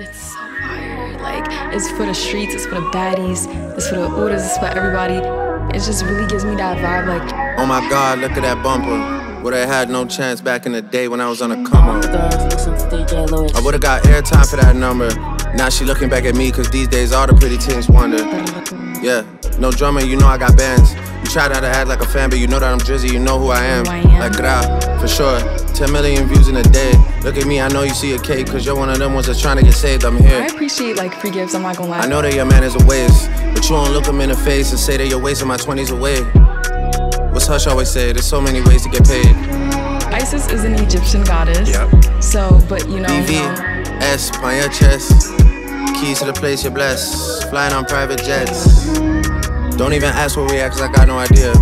It's so fire. Like, it's for the streets, it's for the baddies, it's for the orders, it's for everybody. It just really gives me that vibe. Like, oh my God, look at that bumper. Would have had no chance back in the day when I was on a come up. I would've got airtime for that number. Now she looking back at me, cause these days all the pretty things wonder. Yeah, no drummer, you know I got bands. Try not to act like a fan, but you know that I'm Drizzy, you know who I am. Like Gra, for sure. 10 million views in a day. Look at me, I know you see a cake, cause you're one of them ones that's trying to get saved. I'm here. I appreciate like free gifts, I'm not gonna lie. I know that your man is a waste, but you won't look him in the face and say that you're wasting my 20s away. What's Hush always say? There's so many ways to get paid. Isis is an Egyptian goddess. Yep. So, but you know. BV, S on your chest. Keys to the place you're blessed. Flying on private jets. Don't even ask where we at, cause I got no idea.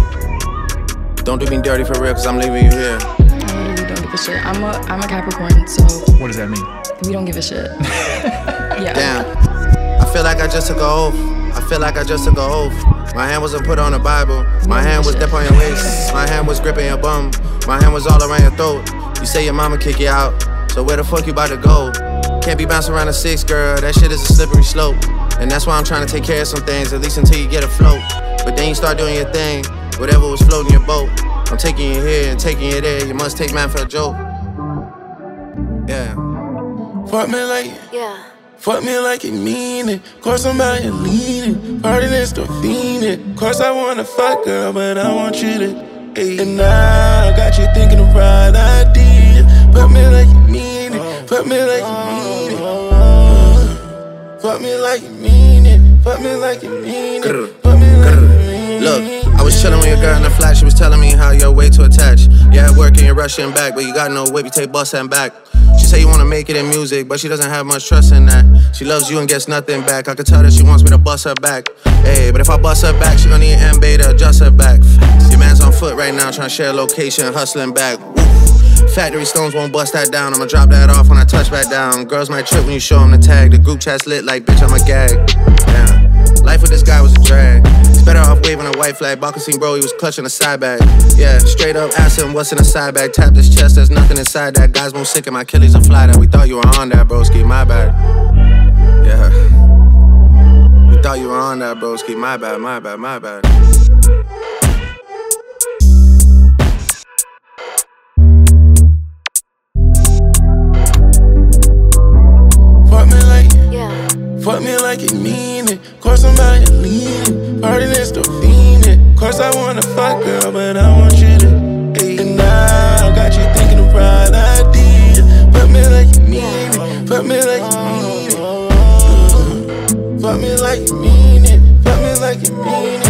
Don't do me dirty for real, cause I'm leaving you here. I literally don't give a shit. I'm a, I'm a Capricorn, so. What does that mean? We don't give a shit. yeah. Damn. I feel like I just took a oath. I feel like I just took a oath. My hand wasn't put on the Bible. My hand was dip on your waist. My hand was gripping your bum. My hand was all around your throat. You say your mama kick you out. So where the fuck you about to go? Can't be bouncing around a six, girl. That shit is a slippery slope. And that's why I'm trying to take care of some things, at least until you get afloat. But then you start doing your thing. Whatever was floating your boat. I'm taking you here and taking you there. You must take man for a joke. Yeah. Fuck me like. Yeah. Fuck me like you mean it. Course I'm out here leaning. Party that's the fiend Course I wanna fuck girl, but I want you to. Hey. And now I got you thinking the right idea. Fuck me like you mean it. Fuck me like you it. Fuck me like you mean it. Fuck me like you mean it. Fuck me like you mean it. Look. I was chillin' with your girl in the flat, she was telling me how you're way too attached. Yeah, at work and you're rushing back, but you got no whip, you take bus and back. She say you wanna make it in music, but she doesn't have much trust in that. She loves you and gets nothing back. I could tell that she wants me to bust her back. Hey, but if I bust her back, she gonna need an MB to adjust her back. Your man's on foot right now, trying to share a location, hustling back. Factory stones won't bust that down. I'ma drop that off when I touch back down. Girls might trip when you show them the tag. The group chat's lit like, bitch, I'm a gag. Damn. Life with this guy was a drag. It's better off waving a white flag. Boxing bro, he was clutching a side bag. Yeah, straight up ask him what's in a side bag. Tap his chest, there's nothing inside that. Guys won't sick in my Achilles a fly that. We thought you were on that, broski. My bad. Yeah. We thought you were on that, broski. My bad, my bad, my bad. Fuck me like you mean it. Course I'm out here leaning. Party that's the fiend. Course I wanna fuck, girl, but I want you to. Hey, now I got you thinking the right idea. Fuck me like you mean it. Fuck me like you mean it. Fuck me like you mean it. Fuck me like you mean it.